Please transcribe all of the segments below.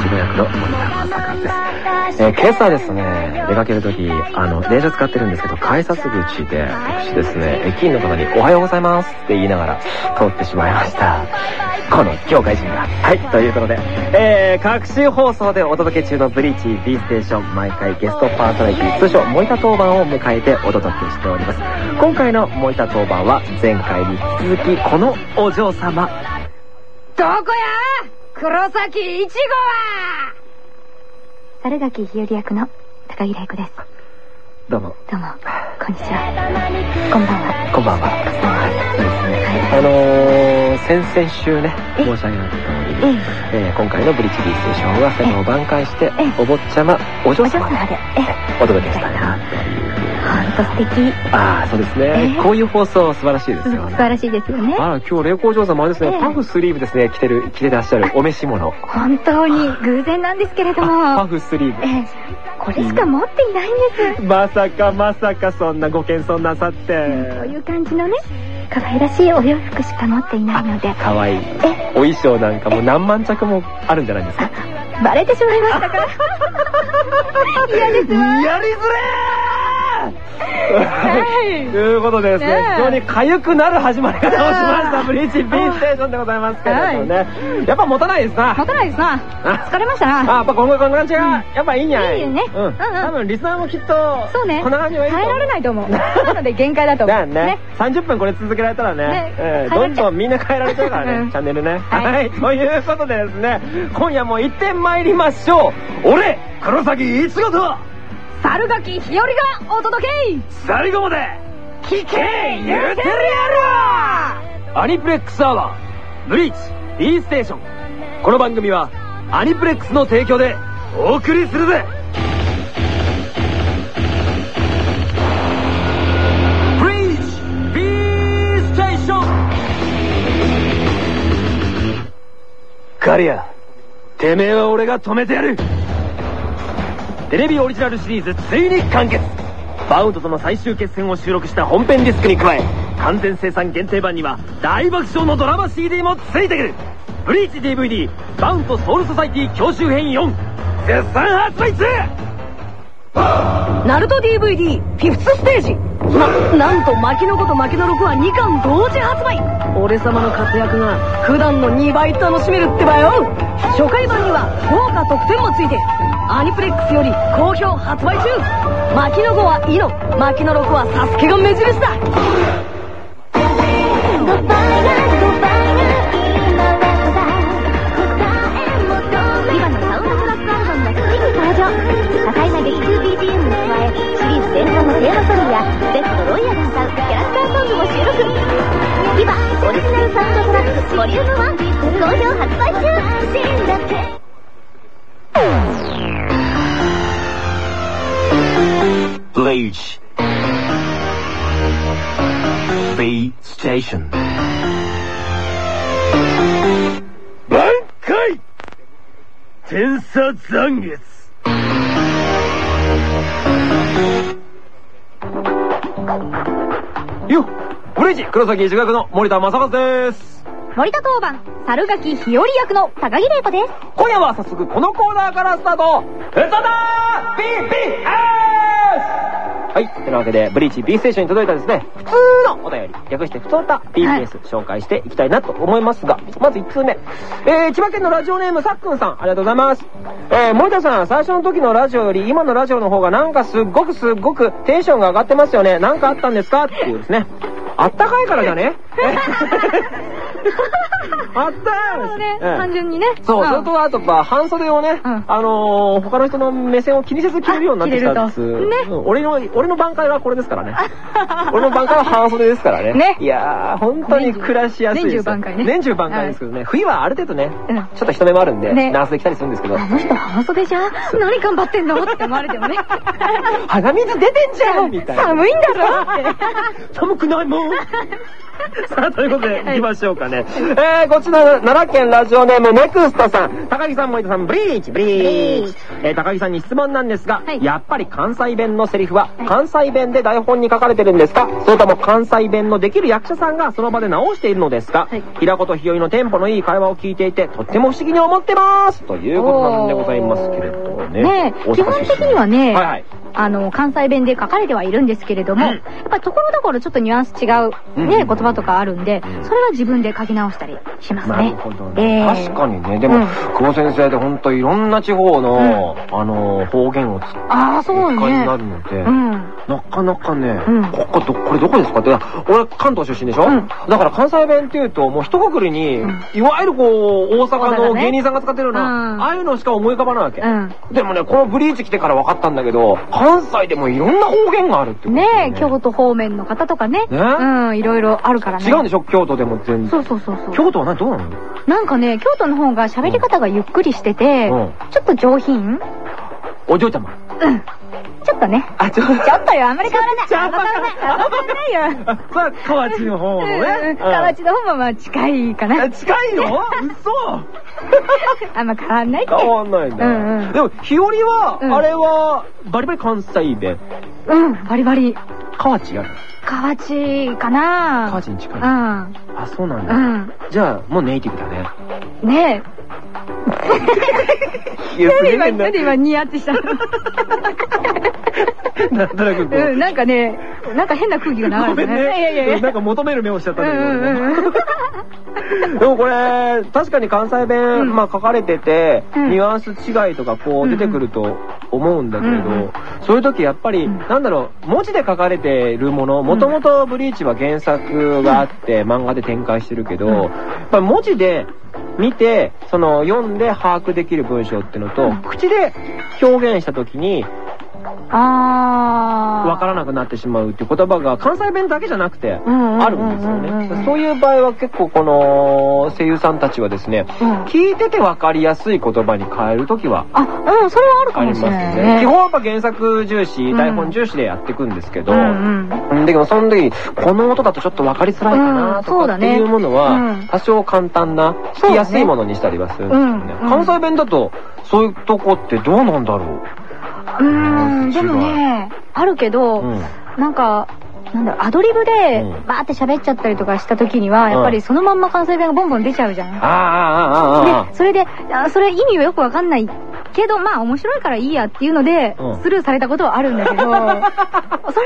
黒崎一護役の森田正和です。えー、今朝ですね、出かけるとき、あの、電車使ってるんですけど、改札口で、私ですね、駅員の方におはようございますって言いながら通ってしまいました。この業界人が。はい、ということで、えー、各週放送でお届け中のブリーチ B ステーション、毎回ゲストパーソナリティ、通称森田当番を迎えてお届けしております。今回の森田当番は、前回に引き続き、このお嬢様、どこや黒崎一護は猿垣日和役の高木玲子です。どうも、どうも、こんにちは。こんばんは。こんばんは。はい、そうですね。あのー、先々週ね、え？申し上げました通り、ええ、えー今回のブリッジ B ステーションは、それを挽回してええ、お坊ちゃま、お嬢様でお届けしたいな、という。ほんと素敵。ああ、そうですね。ええこういう放送素晴らしいですよね。素晴らしいですよね。あら、今日、霊光嬢様あれですね、ええパフスリーブですね、着てる、着てらっしゃるお召し物。本当に偶然なんですけれどあパも、フスリーブ。ええ、これしか持っていないんです。まさかまさかそんなご謙遜なさって。こういう感じのね、可愛らしいお洋服しか持っていないので、かわいお衣装なんかも何万着もあるんじゃないですか。バレてしまいましたから。嫌ですわ。やりづれーということでですね、非常に痒くなる始まり方をしました、ブリーチ B ステーションでございますけれどもね。やっぱ持たないですな。持たないですな。疲れましたな。あ、やっぱ今後こんな感じが、やっぱいいんじゃない？いねうん。多分リスナーもきっと、そうね。こんな感じがいい耐えられないと思う。なので限界だと思う。だよね。30分これ続けられたらねどんどんみんな変えられちゃうからね、うんチャンネルね。はいはい。ということでですね、今夜も行って参りましょう。俺、黒崎一護と、猿垣日和がお届け。最後まで、聞け言うてるやろ！アニプレックスアワー、ブリーチ、B ステーション。この番組は、アニプレックスの提供で、お送りするぜ！Bridge B ステーション。カリア、てめえは俺が止めてやる。テレビオリジナルシリーズついに完結。バウンドとの最終決戦を収録した本編ディスクに加え完全生産限定版には大爆笑のドラマ CD もついてくる。ブリーチ DVD バウンドソウルソサイティ教習編4絶賛発売中ナルト DVD フィフスステージ。な、なんと牧野子と牧野6は2巻同時発売。俺様の活躍が普段の2倍楽しめるってばよ。初回版には豪華特典もついてアニプレックスより好評発売中。牧野子はイノ。牧野6はサスケが目印だ。今のサウンドトラックアルバムがついに登やベストロイヤルが歌うキャラクターソングも収録今オリジナルサウンドトラックボリューム1好評発売中 Bleach B Station. 挽回天差残月よっブリーチ黒崎一学の森田正和です森田当番猿垣日和役の高木玲子です今夜は早速このコーナーからスタートふただ BBS! はい。というわけで、ブリーチ B ステーションに届いたですね、普通のお便り、略して普通た BBS、紹介していきたいなと思いますが、まず1通目。えー、千葉県のラジオネームさっくんさん、ありがとうございます。えー、森田さん、最初の時のラジオより今のラジオの方がなんかすっごくすっごくテンションが上がってますよね。なんかあったんですか？っていうですね。あったかいからじゃね？あったよね、ええ。単純にね。そう、ん。それとあとやっぱ半袖をね、うん。あのー、他の人の目線を気にせず着れるようになってきたんです。俺の、俺の挽回はこれですからね。俺の挽回は半袖ですからね。ね。いやー、本当に暮らしやすい。年中挽回ね。年中挽回ですけどね。冬はある程度ね、うん。ちょっと人目もあるんで、ね。長袖着たりするんですけど、あの人半袖じゃん？何頑張ってんの？って思われてもね。鼻水出てんじゃんみたいな。寒いんだぞって寒くないもん。さあ、ということで、行きましょうかね。えー、こちら、奈良県ラジオネーム、ネクストさん。高木さん、森田さん、ブリーチ、ブリーチ。えー、高木さんに質問なんですが、はい。やっぱり関西弁のセリフは、関西弁で台本に書かれてるんですか？それとも関西弁のできる役者さんがその場で直しているのですか、はい。平子と日和のテンポのいい会話を聞いていて、とっても不思議に思ってます！ということなんでございますけれどもね。ね基本的にはね、はいはい。あの、関西弁で書かれてはいるんですけれども、うん。やっぱりところどころちょっとニュアンス違う、うん。ね、言葉とかあるんで、うんそれは自分で書き直したりしますなるね。ほどえね。え確かにね。でも、うん久保先生って本当いろんな地方の、あの、方言を使ってああ、そうお使いにね。なるので、うん。なかなかね、うんここど、これどこですかって、俺関東出身でしょ、うんだから関西弁っていうと、もう一括りに、うんいわゆるこう、大大阪の芸人さんが使ってるような、うんああいうのしか思い浮かばないわけ。うん。でもね、このブリーチ来てから分かったんだけど、関西でもいろんな方言があるってことねえ、京都方面の方とかね。ねうん、いろいろあるからね。違うんでしょ？京都でも全然。そうそうそうそう。京都は何どうなの？なんかね、京都の方が喋り方がゆっくりしてて、うんちょっと上品？お嬢ちゃま。ちょっとね。あ、ちょ、ちょっとよ、あんまり変わらない。変わらない。変わらないよ。あまあ、河内の方のね。うん河内の方もまあ近いかな。あ近いの？嘘あんま変わんないって。変わんないんだ。うんうんでも、日和は、うんあれは、バリバリ関西弁。うん、バリバリ。河内やる？河内かな河内に近い。うあ、ん。そうなんだ。うん。じゃあ、もうネイティブだね。ねえ。なんで今、すげえなんで今ニヤってしたのなんとなくこう。うん、なんかね、なんか変な空気が流れてね。ね。いやいやいや。なんか求める目をしちゃったんだけど。うんうんうんでもこれ、確かに関西弁、うんまあ書かれてて、うんニュアンス違いとかこう出てくると思うんだけれど、うんうんそういう時やっぱり、うんなんだろう、文字で書かれてるもの、もともとブリーチは原作があって、漫画で展開してるけど、うんやっぱ文字で見て、その読んで把握できる文章っていうのと、うん。口で表現した時にあー。わからなくなってしまうっていう言葉が関西弁だけじゃなくて、あるんですよね。そういう場合は結構この声優さんたちはですね、うん聞いててわかりやすい言葉に変えるときはあ、うん、それはあるかもしれないね。ね。基本はやっぱ原作重視、うん台本重視でやっていくんですけど、うんうん。うんだけどその時、この音だとちょっとわかりづらいかうんなとかっていうものうはん、多少簡単な、聞きやすいものにしたりはするんですよねうん。うん関西弁だと、そういうとこってどうなんだろう？うーん、でもね、あるけど、うん。なんか、なんだろう、アドリブでうん、バーって喋っちゃったりとかした時には、やっぱりそのまんま関西弁がボンボン出ちゃうじゃん。ああ、で、それで、あそれ意味はよくわかんないけど、まあ面白いからいいやっていうのでうん、スルーされたことはあるんだけど、それ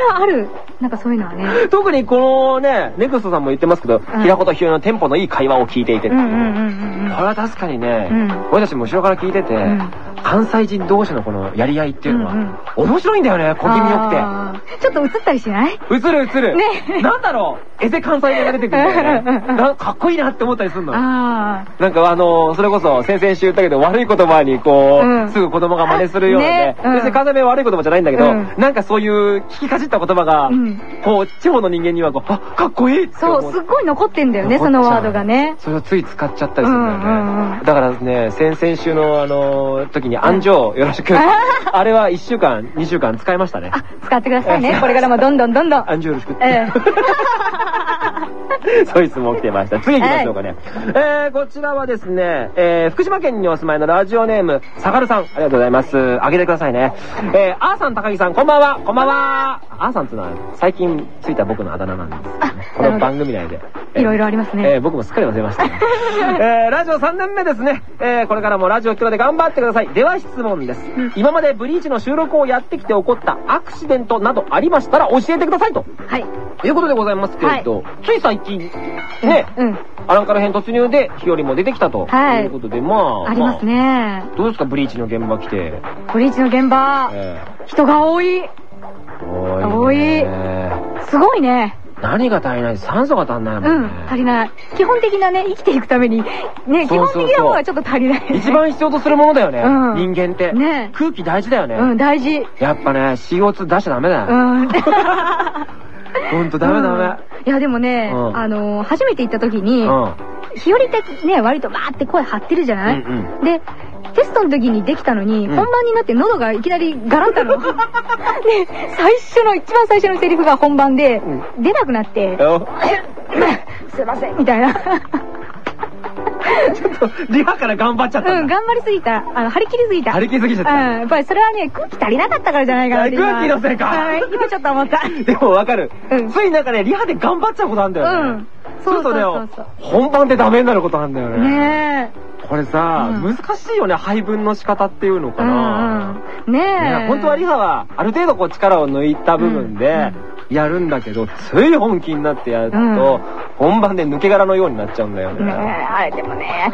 はある。なんかそういうのはね。特にこのね、ネクストさんも言ってますけど、ん。平子とひよのテンポのいい会話を聞いていて。これは確かにね、うん。俺たちも後ろから聞いてて、ん関西人同士のこのやり合いっていうのは、面白いんだよね、小気味よくて。ちょっと映ったりしない？映る映る。ね。なんだろう？エセ関西弁が出てくるんだよね。なかっこいいなって思ったりするの。あなんかあのそれこそ先々週言ったけど悪い言葉にこう、うん。すぐ子供が真似するようなね。別に関西弁は悪い言葉じゃないんだけど、うん。なんかそういう聞きかじった言葉が、うん。こう、地方の人間にはこう、あ、かっこいいってそう、すっごい残ってんだよね、そのワードがね。それをつい使っちゃったりするんだよね。だからね、先々週のあの時に安城よろしく。あれは1週間、2週間使いましたね。あ、使ってくださいね。これからもどんどんどんどん。安城よろしく。え そういう質問来てました。次行きましょうかね。えー、こちらはですね、えー、福島県にお住まいのラジオネーム、さがるさん、ありがとうございます。あげてくださいね。えー、あーさん、高木さん、こんばんは、こんばんは。あーさんっていうのは、最近ついた僕のあだ名なんです、ね。この番組内で。いろいろありますねえー、僕もすっかり忘れました、ね。えー、ラジオ3年目ですね。えー、これからもラジオキロで頑張ってください。では質問です。今までブリーチの収録をやってきて起こったアクシデントなどありましたら教えてくださいと。はい。ということでございますけれど、つい最近、ね、うん。アランカル編突入で日和も出てきたとはいいうことで、まあ、ありますね。まあどうですか、ブリーチの現場来て？ブリーチの現場、え人が多い。え多いね。すごいね。何が足りない？酸素が足んないもうんんね。、足りない。基本的なね、生きていくために、ね、基本的なものはちょっと足りない。一番必要とするものだよね、うん人間って。ね空気大事だよね。うん、大事。やっぱね、CO2 出しちゃダメだよ。うん。ほんとダメダメ。いや、でもね、うんあのー、初めて行った時に、うん。日和ってね、割とバーって声張ってるじゃない、うんうんで、テストの時にできたのに、うん本番になって喉がいきなりガランたの。で、最初の、一番最初のセリフが本番で、出なくなって、よ すいません、みたいな。ちょっと、リハから頑張っちゃったうん。頑張りすぎた。あの、張り切りすぎた。張り切りすぎちゃったうん、やっぱりそれはね、空気足りなかったからじゃないかな。空気のせいかはい、今ちょっと思った。でもわかるうん。ついなんかね、リハで頑張っちゃうことあるんだよね。うんそうそうそうそう本番でダメになることあるんだよね。ねこれさ、うん難しいよね、配分の仕方っていうのえ。かうな。んうん。ねえ。ね本当はリハはある程度こう力を抜いた部分でやるんだけど、つい本気になってやると、うん本番で抜け殻のようになっちゃうんだよね。ねえ、あれでもね、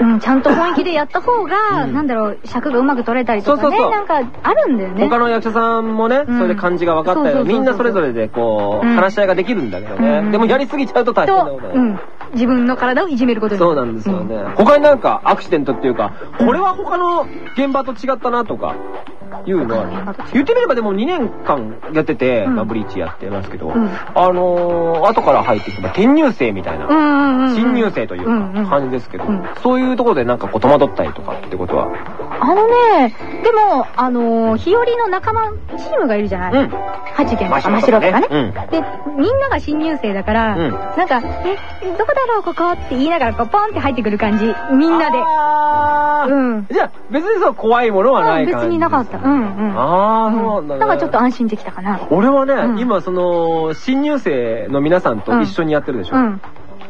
うん、ちゃんと本気でやった方が、うんなんだろう、尺がうまく取れたりとかね、そうそうそうなんかあるんだよね。他の役者さんもね、うんそれで感じが分かったよ。そうそうそうそうみんなそれぞれでこう、うん話し合いができるんだけどね。うんでもやりすぎちゃうと大変なとこと、だようん、自分の体をいじめることにそうなんですよね。他になんかアクシデントっていうか、これは他の現場と違ったなとか、いうのは言ってみればでも2年間やってて、うんまあブリーチやってますけど、んあのー、後から入ってきた転入生みたいな。新入生というか感じですけど、うんそういうところでなんかこう戸惑ったりとかってことは、あのね、でも、あのー、日和の仲間、チームがいるじゃない、うん。八件とか真真白とかね。うんで、みんなが新入生だから、うんなんか、え、どこだろう、ここ？って言いながら、こう、ポンって入ってくる感じ。みんなで。うん。じゃあ別にそう怖いものはない感じ別になかった。うんうん。ああ、そうなんだ、ね。だからちょっと安心できたかな。俺はね、うん今その、新入生の皆さんと一緒にやってるでしょ。うん。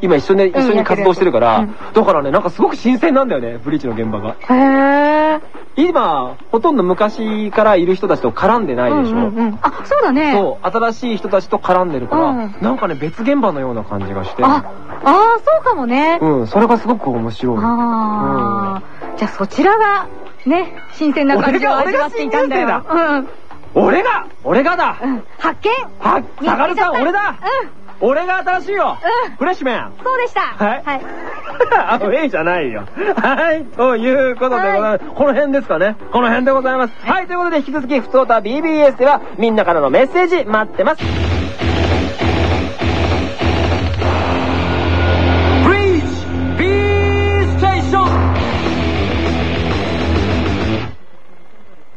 今一緒に、一緒に活動してるから、うんだからね、なんかすごく新鮮なんだよね、ブリーチの現場が。へー。今、ほとんど昔からいる人たちと絡んでないでしょ。うんうんうん。あ、そうだね。そう、新しい人たちと絡んでるから、うんなんかね、別現場のような感じがして。あ、あーそうかもね。うん、それがすごく面白い。ああ、じゃあそちらが、ね、新鮮な感じを味わっていたんだよ。俺うん。俺が俺がだうん。発見は、下るさん、俺だうん。俺が新しいようんフレッシュメンそうでした。はいはい。あ、ウェイじゃないよ。はい、ということでございます。この辺ですかね。この辺でございます。はい、ということで引き続き、ふつおた BBS では、みんなからのメッセージ待ってます。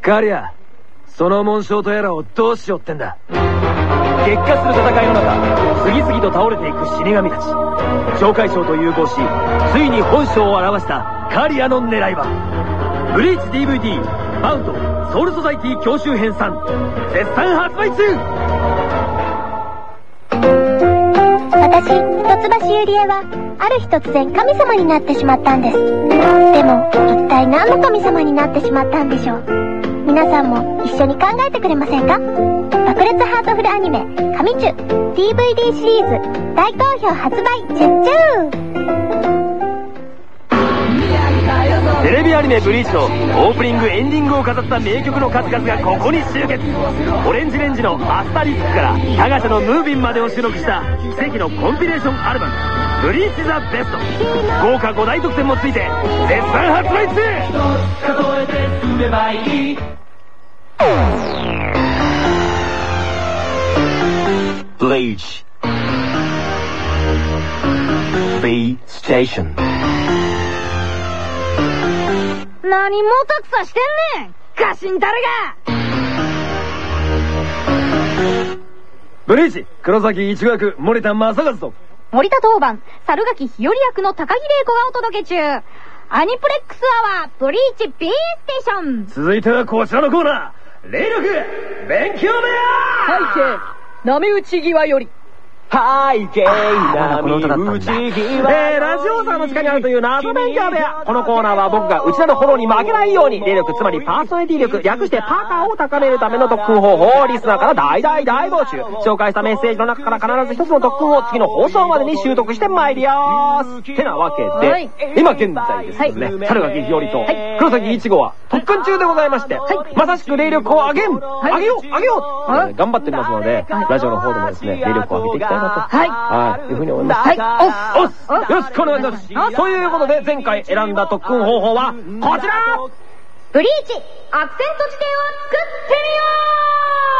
ガリア、その紋章とやらをどうしようってんだ。激化する戦いの中、次々と倒れていく死神たち。懲戒賞と融合し、ついに本性を表したカリアの狙いは、ブリーチ DVD、バウンド、ソウルソサイティ教習編3、絶賛発売中!私、一橋ゆりえは、ある日突然神様になってしまったんです。でも、一体何の神様になってしまったんでしょう？皆さんも一緒に考えてくれませんか？爆裂ハートフルアニメ、神チュ DVD シリーズ、大好評発売中テレビアニメブリーチのオープニングエンディングを飾った名曲の数々がここに集結。オレンジレンジのアスタリスクからタガシャのムービンまでを収録した奇跡のコンピレーションアルバム「ブリーチ・ザ・ベスト」豪華5大特典もついて絶賛発売中ブリーチ B ステーション何もたくさしてんねんガシンタルがブリーチ黒崎一護役森田正和と森田当番、猿垣日和役の高木玲子がお届け中。アニプレックスアワー、ブリーチ B ステーション。続いてはこちらのコーナー霊力勉強部屋背景、波打ち際より。背景なこの歌だったんえー、ラジオさんの地下にあるという謎勉強部屋。このコーナーは僕が内田のフォローに負けないように、霊力、つまりパーソナリティ力、略してパーカーを高めるための特訓方法をリスナーから大大大募集。紹介したメッセージの中から必ず一つの特訓を次の放送までに習得してまいりやーす。てなわけで、はい今現在ですね、猿垣日和と黒崎一護は特訓中でございまして、まさしく霊力を上げん、上げよう上げようということで頑張ってますので、ラジオの方でもですね、霊力を上げていきたいなと。はいはい。いうふうに思います。はいおっおっよろしくお願いします。ということで、前回選んだ特訓方法は、こちらブリーチ、アクセント辞典を作ってみよ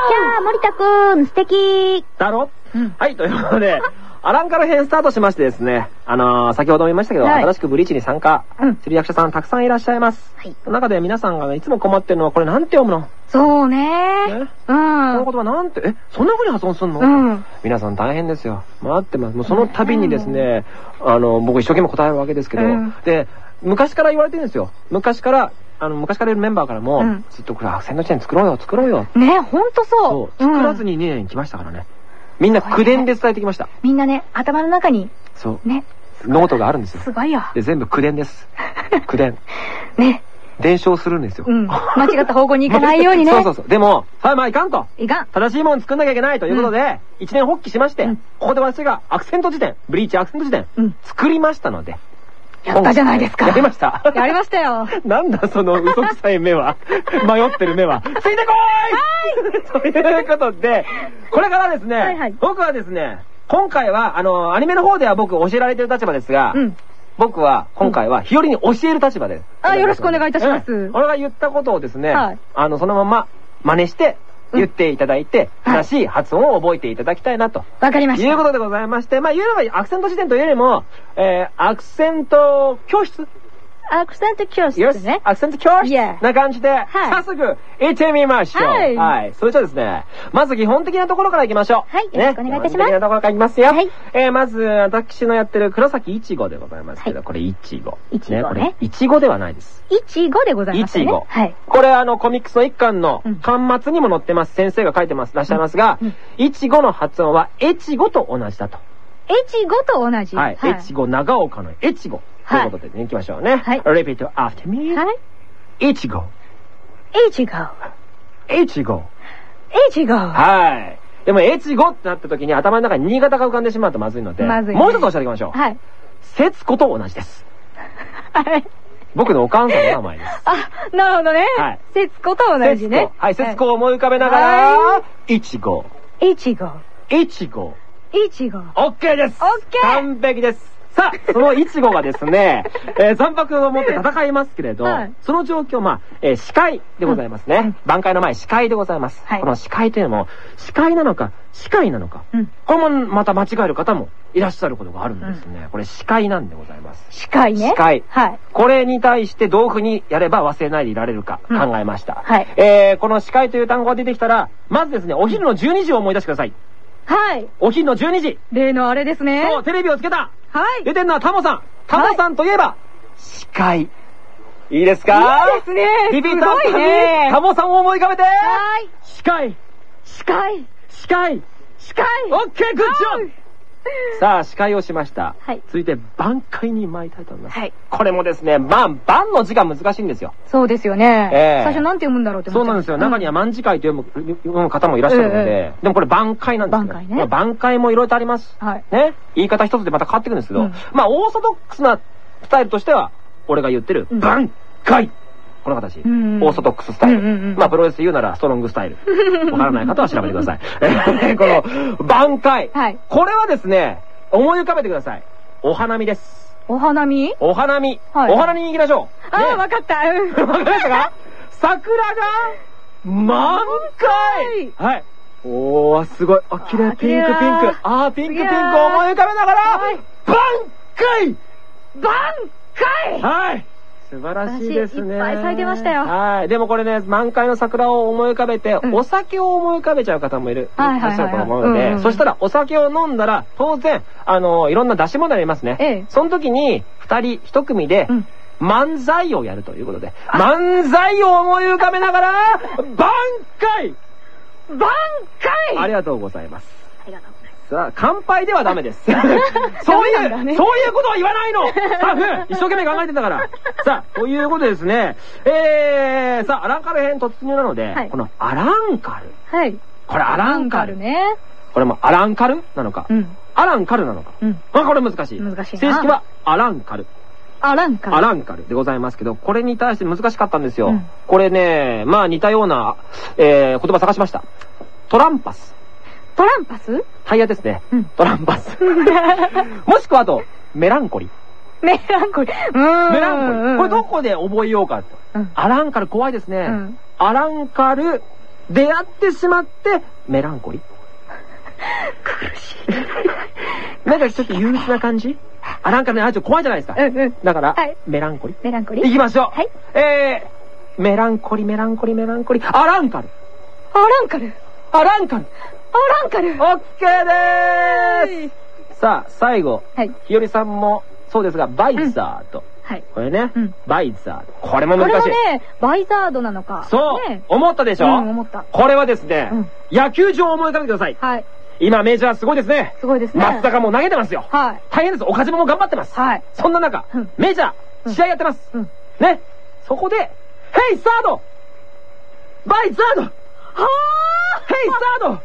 じゃあ、森田くん、素敵だろ？はい、ということで、アランカル編スタートしましてですね、あのー先ほども言いましたけど、はい新しくブリーチに参加うんする役者さんたくさんいらっしゃいます。はいその中で皆さんがいつも困ってるのは、これなんて読むの？そうねね？うこのん。言葉なんて、え、そんな風に発音すんの、うん皆さん大変ですよ。待ってます。もうその度にですね、あの、僕一生懸命答えるわけですけど、うんで、昔から言われてるんですよ。昔から、あの、昔からいるメンバーからも、うんずっとこれアクセント辞典作ろうよ、作ろうよ。ね、ほんとそ。そうう。作らずに。に2年来ましたからね。みんな口伝で伝えてきました。みんなね、頭の中に、そう。ね、ノートがあるんですよ。すごいよ。で、全部口伝です。口伝。ね。伝承するんですよ。うん。間違った方向に行かないようにね。そうそうそう。でも、はい、まあいかんと。いかん。正しいもの作んなきゃいけないということで、一念発起しまして、うんここで私がアクセント辞典、ブリーチアクセント辞典、うん作りましたので。やったじゃないですかやりました。やりましたよ。なんだその嘘くさい目は。迷ってる目は。ついてこーい ということで、これからですね、はいはい僕はですね、今回は、あの、アニメの方では僕教えられてる立場ですが、うん。僕は今回は日和に教える立場で。あよろしくお願いいたしますうん俺が言ったことをですね、はいあの、そのまま真似して言っていただいて、うん正しい発音を覚えていただきたいなと。わかりました。いうことでございまして、まあ、言うのがアクセント辞典というよりも、えー、アクセント教室アクセント教室よしね。アクセント教室？Yeah な感じで、い早速、行ってみましょう。はいそれじゃあですね、まず基本的なところから行きましょう。はいよろしくお願いいたします基本的なところから行きますよ。はいえー、まず、私のやってる黒崎いちごでございますけど、はいこれいちご。いちごねこれ、いちごではないです。いちごでございいますね。ちご。はい。これあの、コミックスの一巻のうん巻末にも載ってます。先生が書いてます、らっしゃいますがうん、いちごの発音は、えちごと同じだと。越後と同じ。はい。越後、長岡の越後。とはいいうことでね、行きましょうね。はい repeat after me. はい。越後。越後。越後。越後。はい。でも、越後ってなった時に頭の中に新潟が浮かんでしまうとまずいので、まずいねもう一つ教えておきましょう。はい。節子と同じです。はい。僕のお母さんの名前です。あ、なるほどね。はい節子と同じ節ね子。。はい、節子を思い浮かべながはら、越後。越後。越後。越後。オッケーですオッケー完璧ですさあ、そのイチゴがですね、えー、残白を持って戦いますけれど、はいその状況、まあ、えー司会でございますね。挽回の前、司会でございます。はいこの司会というのも、司会なのか、司会なのか、うんこれもまた間違える方もいらっしゃることがあるんですね。これ司会なんでございます。司会ね。司会はい。これに対してどういうふうにやれば忘れないでいられるかうん考えました。はいえー、この司会という単語が出てきたら、まずですね、お昼の12時を思い出してください。はい。お昼の12時。例のあれですね。そう、テレビをつけたはい。出てるのはタモさん。タモさんといえば、司会。いいですか？いいですねリピーターねタモさんを思い浮かべてはい。司会司会。司会司会。オッケーグッジョブ さあ、司会をしました。はい続いて、挽回に参りたいと思います。はい。これもですね、まあ、挽の字が難しいんですよ。そうですよね。ええ最初なんて読むんだろうってそうなんですよ。中には万会と読む読む方もいらっしゃるので、えでもこれ挽回なんですよ。挽回ねまあ挽回もいろいろとあります。はいね。言い方一つでまた変わってくるんですけど、うんまあ、オーソドックスなスタイルとしては、俺が言ってる、うん挽回この形。んオーソドックススタイル。まあ、プロレス言うならストロングスタイル。わからない方は調べてください。え この、挽回。はいこれはですね、思い浮かべてください。お花見です。お花見？お花見。はいお花見に行きましょう。ああ、ねわかった。う んわかりましたか？桜が満開はい。おー、すごい。あ、綺麗。あピンク、ピンク。あー、ピンク、ピンク思い浮かべながら、はい挽回挽回はい。素晴らしいですね。いっぱい咲いてましたよはい。でもこれね、満開の桜を思い浮かべて、うんお酒を思い浮かべちゃう方もいる、はいはいはいはいらっしゃると思うので、そしたらお酒を飲んだら、当然、あの、いろんな出し物ありますね。ええその時に、二人、一組で、うん漫才をやるということで、漫才を思い浮かべながら、挽回挽回ありがとうございます。ありがとうございます。さあ、乾杯ではダメです。そういう、ねそういうことは言わないのスタッフ 一生懸命考えてんだからさあ、ということでですね、えー、さあ、アランカル編突入なので、はいこのアランカル。はい。これアランカル。ね。これもアランカルなのか、うん。アランカルなのか。うん。あ、これ難しい。難しいな正式はアランカル。あらんか。アランカルでございますけど、これに対して難しかったんですよ。うんこれね、まあ似たような、えー、言葉探しました。トランパス。トランパス？タイヤですね。うんトランパス。もしくはあと、メランコリ。メランコリ。メランコリ。これどこで覚えようかと。うんアランカル怖いですね。うんアランカル、出会ってしまって、メランコリ。なんかちょっと憂鬱な感じ？あ、なんかね、あ、ちょっと怖いじゃないですか。うんうんだから、はいメランコリ。メランコリ行きましょう。はい。えー、メランコリ、メランコリ、メランコリ、アランカル。アランカルアランカル。アランカルオッケーでーすさあ、最後。はい。ひよりさんも、そうですが、バイザード。はい。これね、うんバイザード。これもこれ難しい。はね、バイザードなのか。そう、ね思ったでしょ、うん思ったこれはですね、うん野球場を思い浮かべてください。はい。今メジャーすごいですね。すごいですね。松坂も投げてますよ。はい。大変です。岡島も頑張ってます。はい。そんな中、うんメジャー、うん試合やってます。うんね。そこで、ヘイサードバイザードヘイサード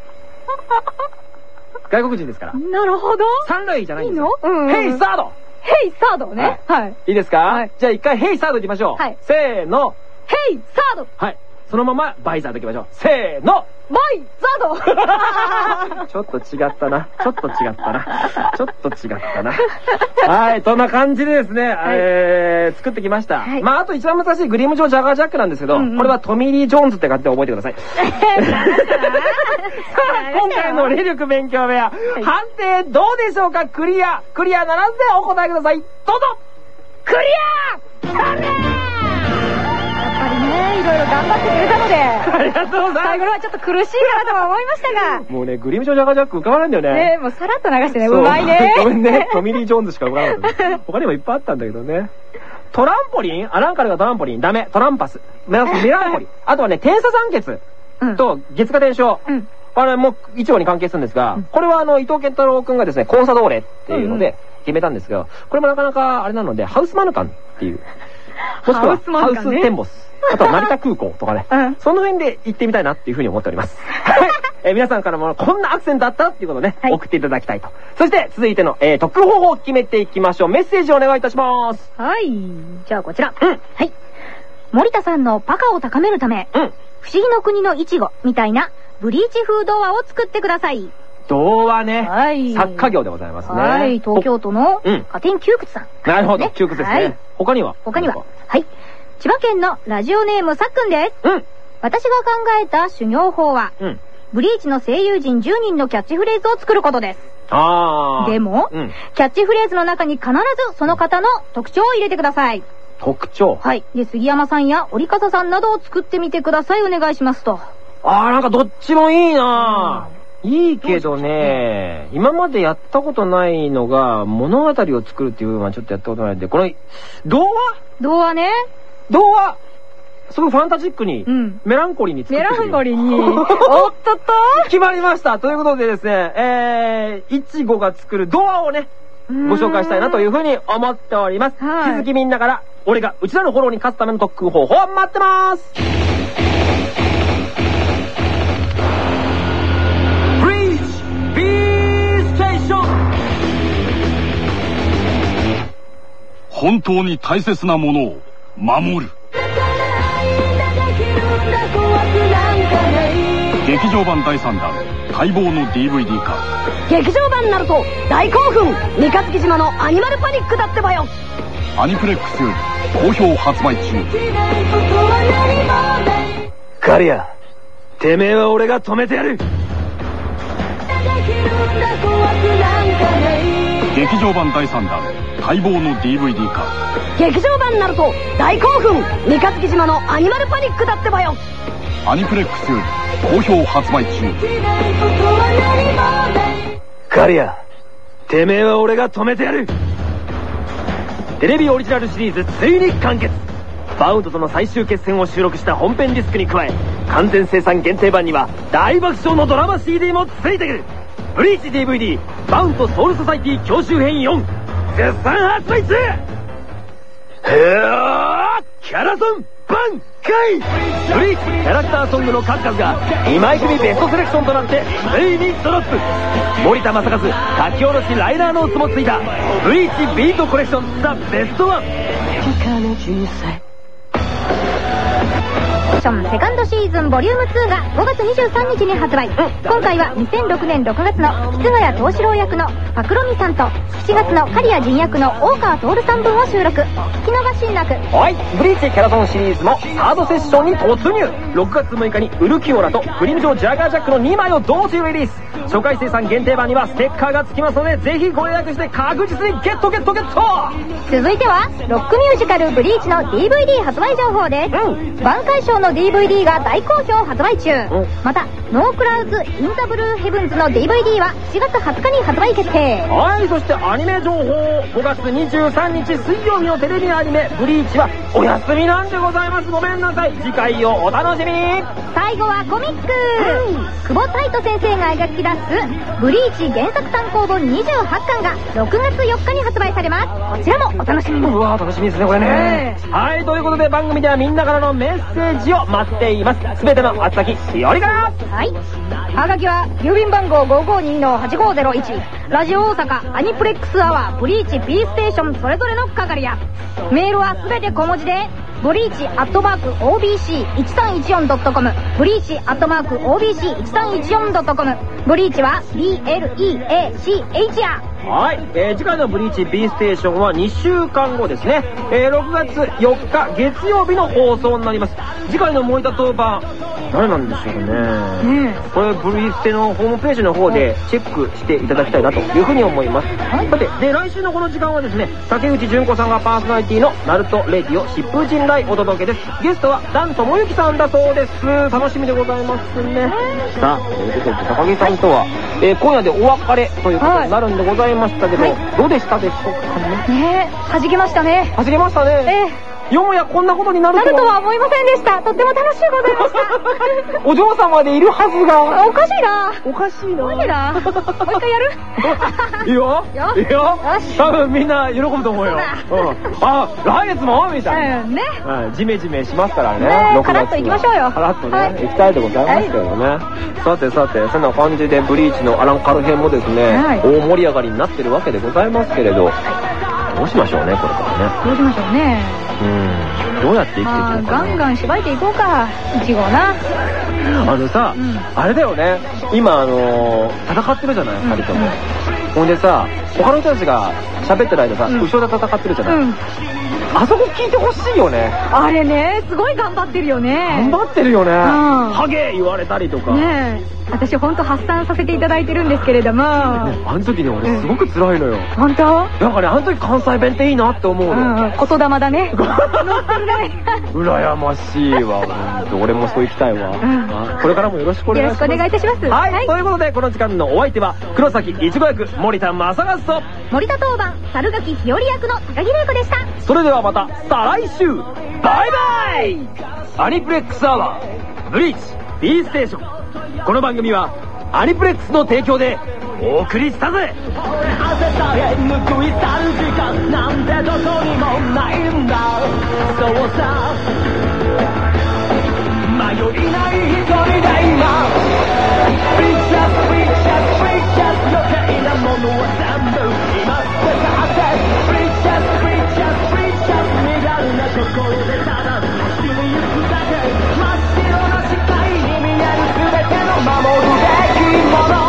外国人ですから。なるほど。三塁じゃないんですよ。いいの？うんヘイサードヘイサードね。はい。いいですか、はいじゃあ一回ヘイサード行きましょう。はいせーの。ヘイサードはい。そのままバイザード行きましょう。せーのバイザード ちょっと違ったな。ちょっと違ったな。ちょっと違ったな。はい、そんな感じでですね、えー、作ってきました。はいまあ、あと一番難しいグリムジョージャガージャックなんですけど、うんうんこれはトミー・リー・ジョーンズって書いて覚えてください。今回の霊力勉強部屋、判定どうでしょうか？クリアクリアならずでお答えください。どうぞクリアやっぱりね、いろいろ頑張ってくれたので、ありがとうございま最後のはちょっと苦しいかなとは思いましたが、す。もうね、グリムジョージャガージャック浮かばないんだよね。ね、もうさらっと流してね、うまいね。ごめんね。トミー・リー・ジョーンズしか浮かなかったね。他にもいっぱいあったんだけどね。トランポリンアランカルがトランポリンダメ。トランパス。ミラミランコリ。あとはね、点差酸欠うんと月化伝承。うん。あれも一応に関係するんですが、これはあの、伊藤健太郎くんがですね、コンサドーレっていうので決めたんですが、これもなかなかあれなので、ハウスマヌカンっていう。もしくは、ハウスマハウヌカンねステンボス。あとは成田空港とかね。うんその辺で行ってみたいなっていうふうに思っております。はい。えー皆さんからもこんなアクセントあったっていうことをね、はい送っていただきたいと。そして続いての、えー、特訓方法を決めていきましょう。メッセージをお願いいたします。はい。じゃあこちら。うんはい。森田さんのパカを高めるため、うん。不思議の国のイチゴみたいなブリーチ風童話を作ってください。童話ね。はい作家業でございますね。はい。東京都のうん加点窮屈さん。なるほど。ね窮屈ですね。はい他には他には、はい。千葉県のラジオネームさっくんです。うん。私が考えた修行法は、うん。ブリーチの声優陣10人のキャッチフレーズを作ることです。あー。でもうん。キャッチフレーズの中に必ずその方の特徴を入れてください。特徴？はい。で、杉山さんや折笠さんなどを作ってみてください。お願いしますと。あー、なんかどっちもいいなぁ。いいけどね、今までやったことないのが、物語を作るっていう部分はちょっとやったことないんで、この、童話？童話ね。童話すごいファンタジックに、うん。メランコリーに作っメてくる。ランコリに。おっとっと。決まりました。ということでですね、えー、いちごが作る童話をね、ご紹介したいなというふうに思っております。はい。引き続きみんなから、俺がうちらのフォローに勝つための特訓方法を待ってます。本当に大切なものを守る。劇場版第3弾待望の DVD 化劇場版になると大興奮。三日月島のアニマルパニックだってばよ。アニプレックスより好評発売中。カリア、てめえは俺が止めてやる。劇場版第3弾待望の DVD 化劇場版になる。と大興奮三日月島のアニマルパニックだってばよアニプレックス好評発売中カリア、てめえは俺が止めてやる。テレビオリジナルシリーズついに完結バウンドとの最終決戦を収録した本編ディスクに加え完全生産限定版には大爆笑のドラマ CD もついてくる。ブリーチ DVD バウントソウルソサエティ強襲篇4絶賛発売中へーキャラソン卍解。ブリーチキャラクターソングの数々が2枚組ベストセレクションとなってついにドロップ。森田成一書き下ろしライナーノーツもついた。ブリーチビートコレクションザ・ベストワン。ションセカンドシーズンボリューム2が5月23日に発売。今回は2006年6月の日番谷冬獅郎役の朴璐美さんと7月の狩矢神役の大川透さん分を収録。聞き逃しなく。はい、ブリーチキャラソンシリーズもサードセッションに突入 !6 月6日にウルキオラとグリムジョージャガージャックの2枚を同時リリース初回生産限定版にはステッカーが付きますのでぜひご予約して確実にゲットゲットゲット続いては、ロックミュージカルブリーチの DVD 発売情報です。うん卍解ショーの DVD が大好評発売中。うん。また、 No Clouds in the Blue Heavens の DVD は7月20日に発売決定。はい、そしてアニメ情報。5月23日水曜日のテレビアニメ。ブリーチはお休みなんでございます。ごめんなさい。次回をお楽しみに。最後はコミック、久保太斗先生が描き出す。ブリーチ原作単行本28巻が6月4日に発売されます。こちらもお楽しみに。うわ楽しみですねこれね。はいということで番組ではみんなからのメッセージを待っています。すべての宛先しおりからはい。はがきは、郵便番号552-8501、ラジオ大阪、アニプレックスアワー、ブリーチ、B ステーション、それぞれの係や、メールはすべて小文字で、ブリーチアットマーク OBC1314.com、ブリーチアットマーク OBC1314.com、ブリーチは BLEACH や。はい、えー次回のブリーチ B ステーションは2週間後ですね、えー6月4日月曜日の放送になります次回の森田当番誰なんでしょうね。これブリーステのホームページの方でチェックしていただきたいなというふうに思います。さてで来週のこの時間はですね竹内純子さんがパーソナリティのナルトレディオ疾風陣雷お届けです。ゲストはダン智之さんだそうです。楽しみでございますね。さあということで高木さんとは、えー今夜でお別れということになるんでございましたけど、どうでしたでしょうかね。ねえ、弾けましたね。始めましたね。えよもやこんなことになえ、るとなるとは思いませんでした。とっても楽しゅうございました。お嬢様でいるはずが。おかしいな。おかしいな。おかしいな。もう一回やる。いいよ。よ。いいよ。多分みんな喜ぶと思うよ、うん、あ来月も？みたいな、うん、ね。はい、ジメジメしますからね。ね6月は。カラッと行きましょうよ。カラッとね、はい。行きたいでございますけどね、さてさてそんな感じでブリーチのアランカル編もですね、はい。大盛り上がりになってるわけでございますけれどどうしましょうねこれからね。どうしましょうね。うん。どうやって生きていくまあ、のかなガンガンしばいていこうか。いちごな。あのさ、うん。あれだよね。今あのー戦ってるじゃないうん。二人とも、ほんでさ他の人たちが喋ってる間さ、うん。後ろで戦ってるじゃない、うん。あそこ聞いてほしいよね。あれね、すごい頑張ってるよね。頑張ってるよね、ん。ハゲ言われたりとか、ねえ。私ほんと発散させていただいてるんですけれども。ねあの時ね俺すごく辛いのよ、ほんとなんかねあの時関西弁っていいなって思ううの、ん、言霊だね。羨ましいわ俺もそう行きたいわ、これからもよろしくお願いします。よろしくお願いいたします。はい、ということでこの時間のお相手は黒崎いちご役森田正和と森田当番、猿垣日和役の高木玲子でした。それではまた再来週。バイバイ。アニプレックスアワーブリーチ B ステーションこの番組はアニプレックスの提供でお送りしたぜいないだ今心でただゆくだけ真っ白な界にうわよ」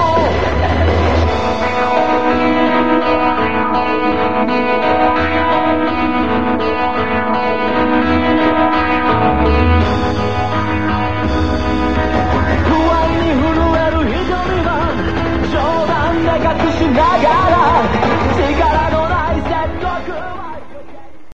「不安に震える日の日は冗談で隠しながら。